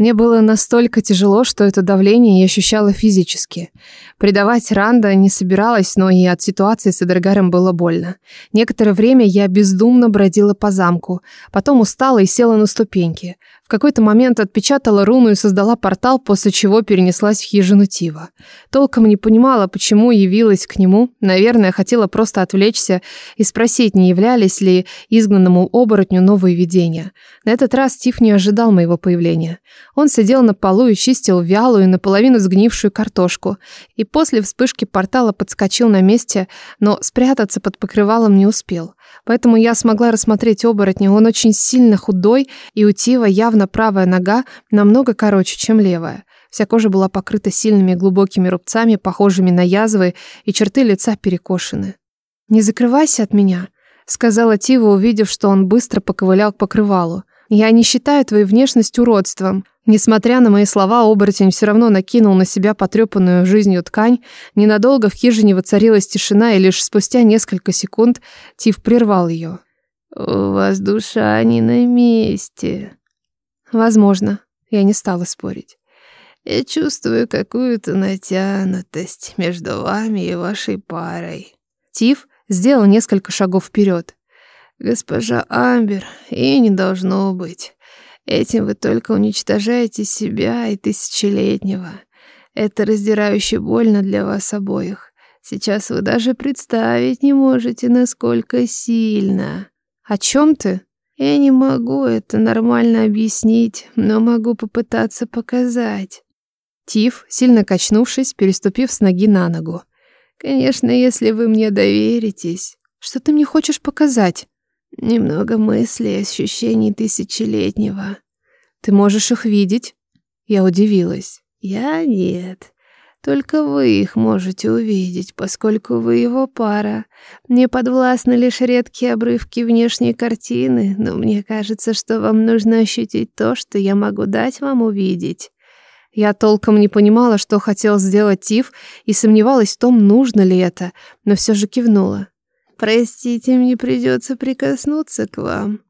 Мне было настолько тяжело, что это давление я ощущала физически. Предавать Ранда не собиралась, но и от ситуации с Эдергаром было больно. Некоторое время я бездумно бродила по замку, потом устала и села на ступеньки какой-то момент отпечатала руну и создала портал, после чего перенеслась в хижину Тива. Толком не понимала, почему явилась к нему. Наверное, хотела просто отвлечься и спросить, не являлись ли изгнанному оборотню новые видения. На этот раз Тив не ожидал моего появления. Он сидел на полу и чистил вялую, наполовину сгнившую картошку. И после вспышки портала подскочил на месте, но спрятаться под покрывалом не успел. Поэтому я смогла рассмотреть оборотня. Он очень сильно худой, и у Тива явно словно правая нога, намного короче, чем левая. Вся кожа была покрыта сильными глубокими рубцами, похожими на язвы, и черты лица перекошены. «Не закрывайся от меня», — сказала Тива, увидев, что он быстро поковылял к покрывалу. «Я не считаю твою внешность уродством. Несмотря на мои слова, оборотень все равно накинул на себя потрепанную жизнью ткань. Ненадолго в хижине воцарилась тишина, и лишь спустя несколько секунд Тив прервал ее. «У вас душа не на месте», Возможно, я не стала спорить. Я чувствую какую-то натянутость между вами и вашей парой. Тиф сделал несколько шагов вперед. Госпожа Амбер, и не должно быть. Этим вы только уничтожаете себя и тысячелетнего. Это раздирающе больно для вас обоих. Сейчас вы даже представить не можете, насколько сильно. О чем ты? Я не могу это нормально объяснить, но могу попытаться показать. Тиф, сильно качнувшись, переступив с ноги на ногу. Конечно, если вы мне доверитесь. Что ты мне хочешь показать? Немного мыслей ощущений тысячелетнего. Ты можешь их видеть? Я удивилась. Я нет. Только вы их можете увидеть, поскольку вы его пара. Мне подвластны лишь редкие обрывки внешней картины, но мне кажется, что вам нужно ощутить то, что я могу дать вам увидеть. Я толком не понимала, что хотел сделать Тиф, и сомневалась в том, нужно ли это, но все же кивнула. «Простите, мне придется прикоснуться к вам».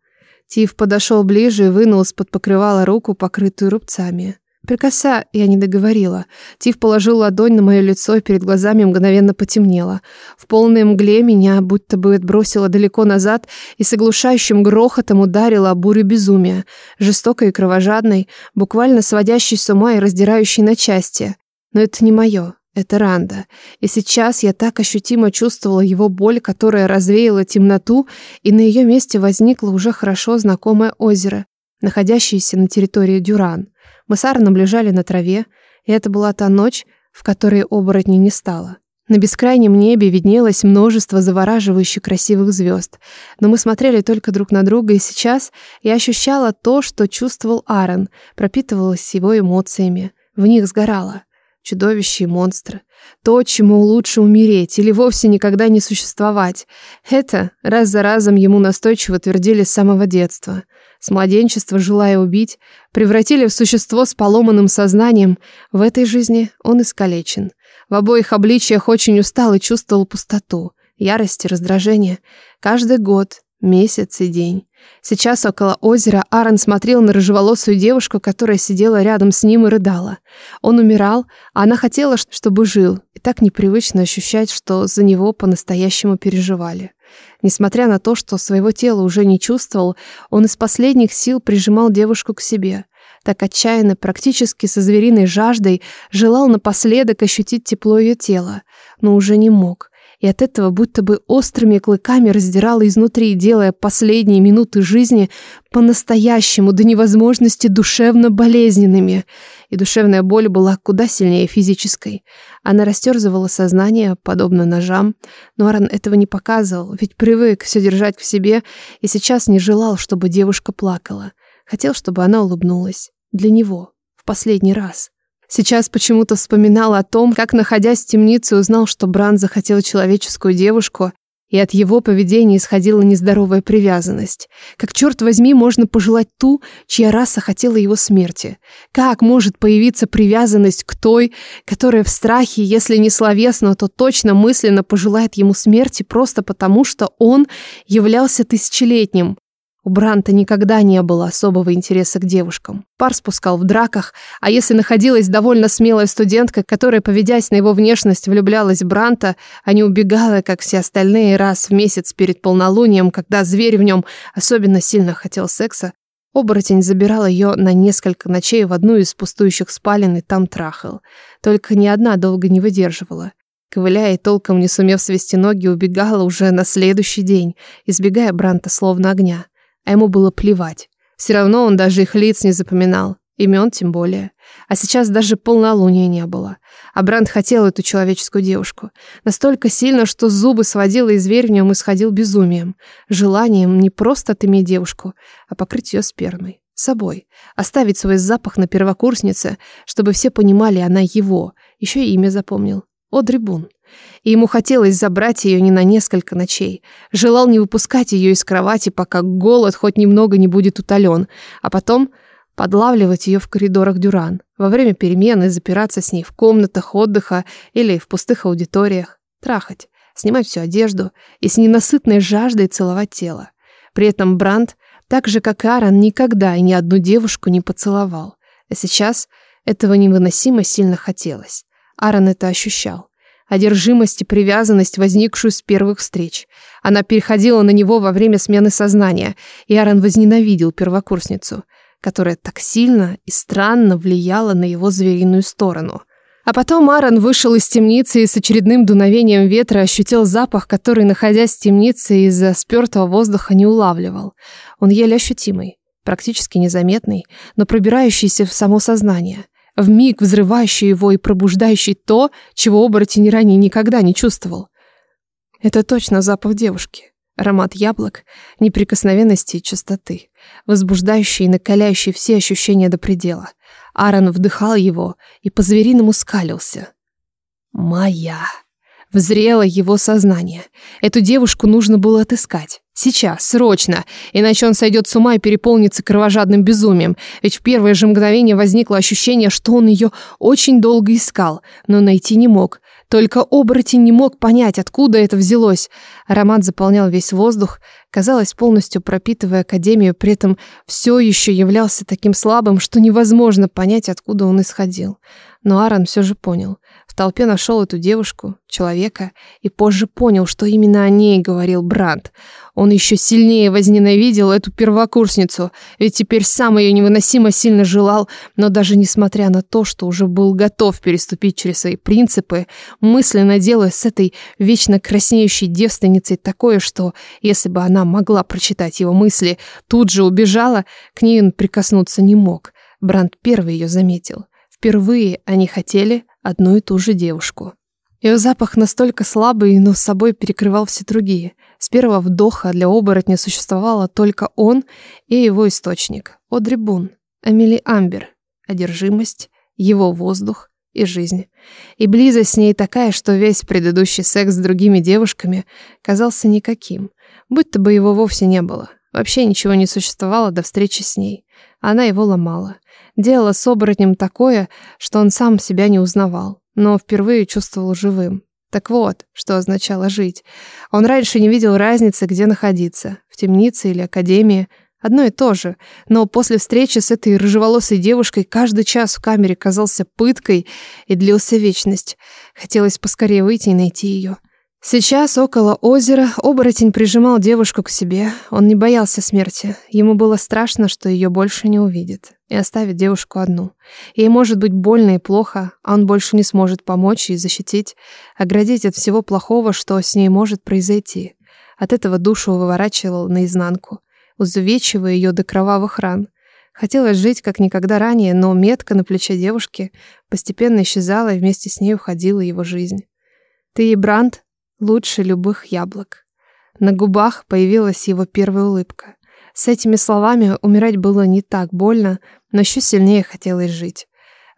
Тиф подошел ближе и вынул из-под покрывала руку, покрытую рубцами. Прикося, я не договорила. Тиф положил ладонь на мое лицо, и перед глазами мгновенно потемнело. В полной мгле меня будто бы отбросило далеко назад и с оглушающим грохотом ударило о бурю безумия, жестокой и кровожадной, буквально сводящей с ума и раздирающей на части. Но это не мое, это Ранда. И сейчас я так ощутимо чувствовала его боль, которая развеяла темноту, и на ее месте возникло уже хорошо знакомое озеро, находящиеся на территории Дюран. Мы с Аароном лежали на траве, и это была та ночь, в которой оборотни не стало. На бескрайнем небе виднелось множество завораживающих красивых звезд, но мы смотрели только друг на друга, и сейчас я ощущала то, что чувствовал Аарон, пропитывалась его эмоциями, в них сгорало чудовище, и монстры. То, чему лучше умереть или вовсе никогда не существовать. Это раз за разом ему настойчиво твердили с самого детства — с младенчества желая убить, превратили в существо с поломанным сознанием, в этой жизни он искалечен. В обоих обличиях очень устал и чувствовал пустоту, ярость и раздражение. Каждый год, месяц и день. Сейчас около озера Аарон смотрел на рыжеволосую девушку, которая сидела рядом с ним и рыдала. Он умирал, а она хотела, чтобы жил, и так непривычно ощущать, что за него по-настоящему переживали. Несмотря на то, что своего тела уже не чувствовал, он из последних сил прижимал девушку к себе. Так отчаянно, практически со звериной жаждой, желал напоследок ощутить тепло ее тела, но уже не мог и от этого будто бы острыми клыками раздирала изнутри, делая последние минуты жизни по-настоящему до невозможности душевно болезненными. И душевная боль была куда сильнее физической. Она растерзывала сознание, подобно ножам. Но Аран этого не показывал, ведь привык все держать в себе и сейчас не желал, чтобы девушка плакала. Хотел, чтобы она улыбнулась. Для него. В последний раз. Сейчас почему-то вспоминал о том, как, находясь в темнице, узнал, что Бран захотел человеческую девушку, и от его поведения исходила нездоровая привязанность. Как, черт возьми, можно пожелать ту, чья раса хотела его смерти? Как может появиться привязанность к той, которая в страхе, если не словесно, то точно мысленно пожелает ему смерти просто потому, что он являлся тысячелетним? У Бранта никогда не было особого интереса к девушкам. Пар спускал в драках, а если находилась довольно смелая студентка, которая, поведясь на его внешность, влюблялась в Бранта, а не убегала, как все остальные, раз в месяц перед полнолунием, когда зверь в нем особенно сильно хотел секса, оборотень забирал ее на несколько ночей в одну из пустующих спален и там трахал. Только ни одна долго не выдерживала. Ковыляя и толком не сумев свести ноги, убегала уже на следующий день, избегая Бранта словно огня а ему было плевать. Все равно он даже их лиц не запоминал, имен тем более. А сейчас даже полнолуния не было. А Бранд хотел эту человеческую девушку. Настолько сильно, что зубы сводило, и зверь в нем исходил безумием. Желанием не просто отыметь девушку, а покрыть ее спермой. Собой. Оставить свой запах на первокурснице, чтобы все понимали, она его. Еще и имя запомнил. Одри Бун и ему хотелось забрать ее не на несколько ночей. Желал не выпускать ее из кровати, пока голод хоть немного не будет утолен, а потом подлавливать ее в коридорах Дюран, во время перемены запираться с ней в комнатах отдыха или в пустых аудиториях, трахать, снимать всю одежду и с ненасытной жаждой целовать тело. При этом Бранд, так же как и Аарон, никогда и ни одну девушку не поцеловал. А сейчас этого невыносимо сильно хотелось. Аарон это ощущал одержимость и привязанность, возникшую с первых встреч. Она переходила на него во время смены сознания, и Аарон возненавидел первокурсницу, которая так сильно и странно влияла на его звериную сторону. А потом Аарон вышел из темницы и с очередным дуновением ветра ощутил запах, который, находясь в темнице, из-за спертого воздуха не улавливал. Он еле ощутимый, практически незаметный, но пробирающийся в само сознание – в миг взрывающий его и пробуждающий то, чего оборотень ранее никогда не чувствовал. Это точно запах девушки, аромат яблок, неприкосновенности и чистоты, возбуждающий и накаляющий все ощущения до предела. Аарон вдыхал его и по-звериному скалился. «Моя!» Взрело его сознание. Эту девушку нужно было отыскать. Сейчас, срочно, иначе он сойдет с ума и переполнится кровожадным безумием, ведь в первое же мгновение возникло ощущение, что он ее очень долго искал, но найти не мог. Только оборотень не мог понять, откуда это взялось. Аромат заполнял весь воздух, казалось, полностью пропитывая Академию, при этом все еще являлся таким слабым, что невозможно понять, откуда он исходил. Но Аарон все же понял. В толпе нашел эту девушку, человека, и позже понял, что именно о ней говорил Бранд. Он еще сильнее возненавидел эту первокурсницу, ведь теперь сам ее невыносимо сильно желал, но даже несмотря на то, что уже был готов переступить через свои принципы, мысленно делая с этой вечно краснеющей девственницей такое, что, если бы она могла прочитать его мысли, тут же убежала, к ней он прикоснуться не мог. Бранд первый ее заметил. Впервые они хотели одну и ту же девушку. Ее запах настолько слабый, но с собой перекрывал все другие. С первого вдоха для оборотня существовало только он и его источник. Одри Бун, Эмили Амбер, одержимость, его воздух и жизнь. И близость с ней такая, что весь предыдущий секс с другими девушками казался никаким, будто бы его вовсе не было. Вообще ничего не существовало до встречи с ней. Она его ломала. Дело с оборотнем такое, что он сам себя не узнавал, но впервые чувствовал живым. Так вот, что означало жить. Он раньше не видел разницы, где находиться, в темнице или академии, Одно и то же, но после встречи с этой рыжеволосой девушкой каждый час в камере казался пыткой и длился вечность. Хотелось поскорее выйти и найти ее. Сейчас около озера оборотень прижимал девушку к себе. Он не боялся смерти. Ему было страшно, что ее больше не увидит и оставит девушку одну. Ей может быть больно и плохо, а он больше не сможет помочь и защитить, оградить от всего плохого, что с ней может произойти. От этого душу выворачивал наизнанку, узувечивая ее до кровавых ран. Хотелось жить как никогда ранее, но метка на плече девушки постепенно исчезала, и вместе с ней уходила его жизнь. «Ты и Бранд лучше любых яблок». На губах появилась его первая улыбка. С этими словами умирать было не так больно, но еще сильнее хотелось жить.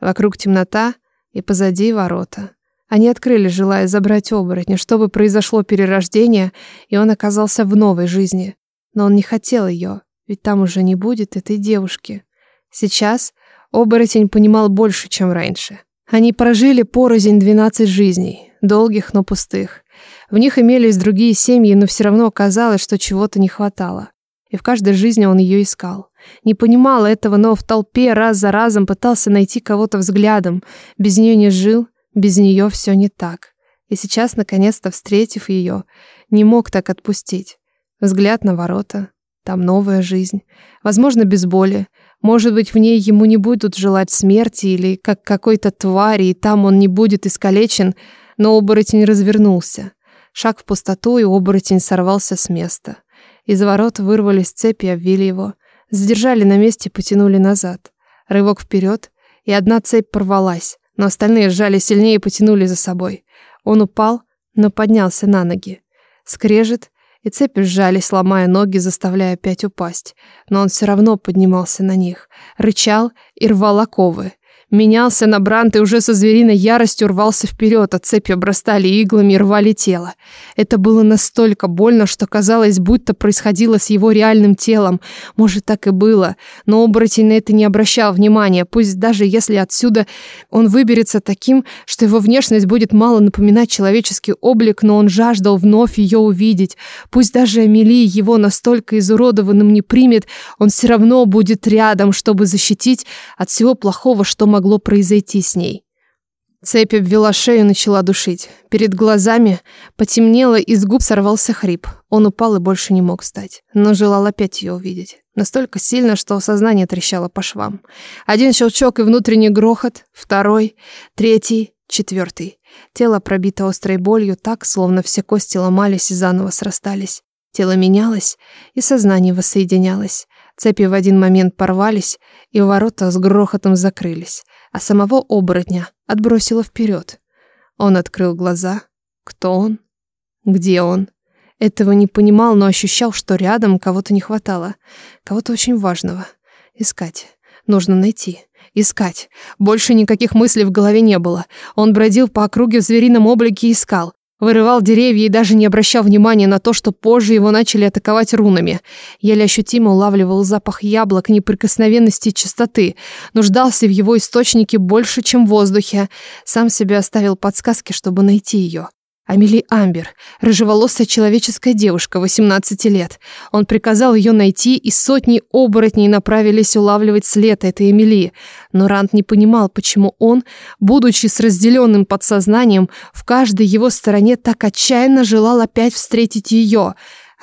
Вокруг темнота и позади ворота. Они открыли, желая забрать оборотня, чтобы произошло перерождение, и он оказался в новой жизни. Но он не хотел ее, ведь там уже не будет этой девушки. Сейчас оборотень понимал больше, чем раньше. Они прожили порознь 12 жизней, долгих, но пустых. В них имелись другие семьи, но все равно казалось, что чего-то не хватало. И в каждой жизни он ее искал. Не понимал этого, но в толпе раз за разом пытался найти кого-то взглядом. Без нее не жил, без нее все не так. И сейчас, наконец-то встретив ее, не мог так отпустить. Взгляд на ворота. Там новая жизнь. Возможно, без боли. Может быть, в ней ему не будут желать смерти или как какой-то твари, и там он не будет искалечен, но оборотень развернулся. Шаг в пустоту, и оборотень сорвался с места. Из ворот вырвались цепи и обвили его. Задержали на месте, потянули назад. Рывок вперед, и одна цепь порвалась, но остальные сжали сильнее и потянули за собой. Он упал, но поднялся на ноги. Скрежет, и цепи сжались, ломая ноги, заставляя опять упасть. Но он все равно поднимался на них, рычал и рвал оковы менялся на Брант и уже со звериной яростью рвался вперед, а цепи обрастали иглами и рвали тело. Это было настолько больно, что казалось, будто происходило с его реальным телом. Может, так и было, но оборотень на это не обращал внимания, пусть даже если отсюда он выберется таким, что его внешность будет мало напоминать человеческий облик, но он жаждал вновь ее увидеть. Пусть даже Амелия его настолько изуродованным не примет, он все равно будет рядом, чтобы защитить от всего плохого, что могло могло произойти с ней. Цепь обвела шею и начала душить. Перед глазами потемнело, из губ сорвался хрип. Он упал и больше не мог встать, но желал опять ее увидеть. Настолько сильно, что сознание трещало по швам. Один щелчок и внутренний грохот, второй, третий, четвертый. Тело пробито острой болью так, словно все кости ломались и заново срастались. Тело менялось, и сознание воссоединялось. Цепи в один момент порвались, и ворота с грохотом закрылись, а самого оборотня отбросило вперед. Он открыл глаза. Кто он? Где он? Этого не понимал, но ощущал, что рядом кого-то не хватало. Кого-то очень важного. Искать. Нужно найти. Искать. Больше никаких мыслей в голове не было. Он бродил по округе в зверином облике и искал вырывал деревья и даже не обращал внимания на то, что позже его начали атаковать рунами. Еле ощутимо улавливал запах яблок, неприкосновенности и чистоты. Нуждался в его источнике больше, чем в воздухе. Сам себе оставил подсказки, чтобы найти ее. Амели Амбер, рыжеволосая человеческая девушка, 18 лет. Он приказал ее найти, и сотни оборотней направились улавливать след этой Эмилии. Но Рант не понимал, почему он, будучи с разделенным подсознанием, в каждой его стороне так отчаянно желал опять встретить ее.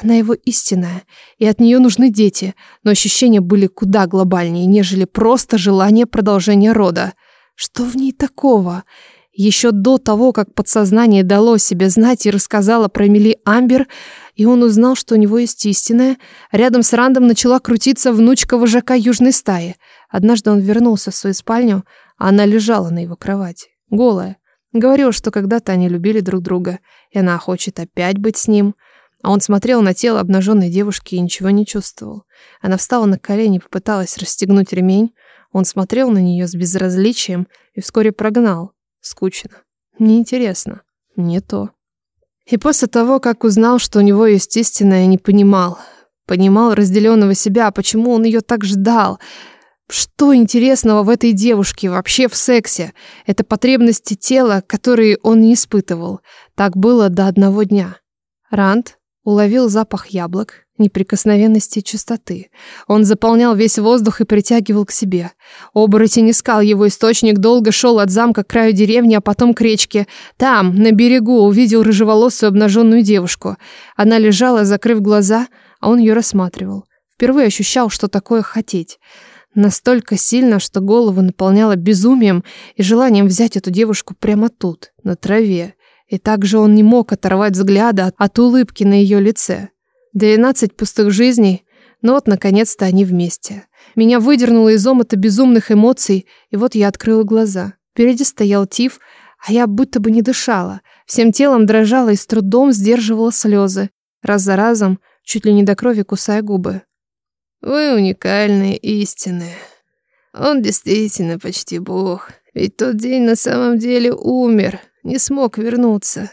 Она его истинная, и от нее нужны дети, но ощущения были куда глобальнее, нежели просто желание продолжения рода. Что в ней такого? — еще до того, как подсознание дало себе знать и рассказала про Мили Амбер, и он узнал, что у него есть истинная, рядом с Рандом начала крутиться внучка вожака южной стаи. Однажды он вернулся в свою спальню, а она лежала на его кровати, голая. Говорил, что когда-то они любили друг друга, и она хочет опять быть с ним. А он смотрел на тело обнаженной девушки и ничего не чувствовал. Она встала на колени, и попыталась расстегнуть ремень. Он смотрел на нее с безразличием и вскоре прогнал – Скучно. Неинтересно. Не то. И после того, как узнал, что у него есть истина, я не понимал. Понимал разделенного себя, а почему он ее так ждал. Что интересного в этой девушке, вообще в сексе? Это потребности тела, которые он не испытывал. Так было до одного дня. Ранд уловил запах яблок, неприкосновенности и чистоты. Он заполнял весь воздух и притягивал к себе. Оборотень искал его источник, долго шел от замка к краю деревни, а потом к речке. Там, на берегу, увидел рыжеволосую обнаженную девушку. Она лежала, закрыв глаза, а он ее рассматривал. Впервые ощущал, что такое хотеть. Настолько сильно, что голову наполняло безумием и желанием взять эту девушку прямо тут, на траве. И также он не мог оторвать взгляда от улыбки на ее лице. 12 пустых жизней, но вот наконец-то они вместе. Меня выдернуло из омота безумных эмоций, и вот я открыла глаза. Впереди стоял Тиф, а я будто бы не дышала. Всем телом дрожала и с трудом сдерживала слезы, раз за разом, чуть ли не до крови кусая губы. «Вы уникальные истины. Он действительно почти бог. Ведь тот день на самом деле умер, не смог вернуться.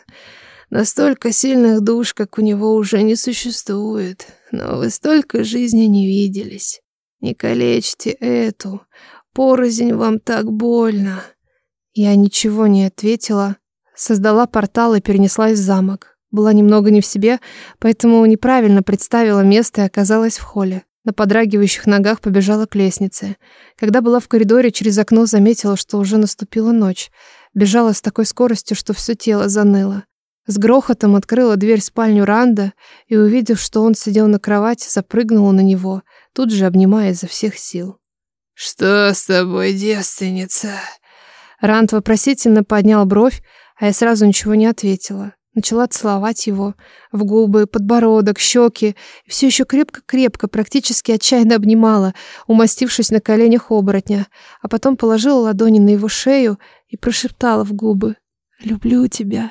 Настолько сильных душ, как у него, уже не существует, но вы столько жизни не виделись. Не калечьте эту, порознь вам так больно». Я ничего не ответила, создала портал и перенеслась в замок. Была немного не в себе, поэтому неправильно представила место и оказалась в холле. На подрагивающих ногах побежала к лестнице. Когда была в коридоре, через окно заметила, что уже наступила ночь. Бежала с такой скоростью, что все тело заныло. С грохотом открыла дверь в спальню Ранда и, увидев, что он сидел на кровати, запрыгнула на него, тут же обнимая изо всех сил. «Что с тобой, девственница?» Ранд вопросительно поднял бровь, а я сразу ничего не ответила. Начала целовать его в губы, подбородок, щеки. И все еще крепко-крепко, практически отчаянно обнимала, умастившись на коленях оборотня. А потом положила ладони на его шею и прошептала в губы. «Люблю тебя».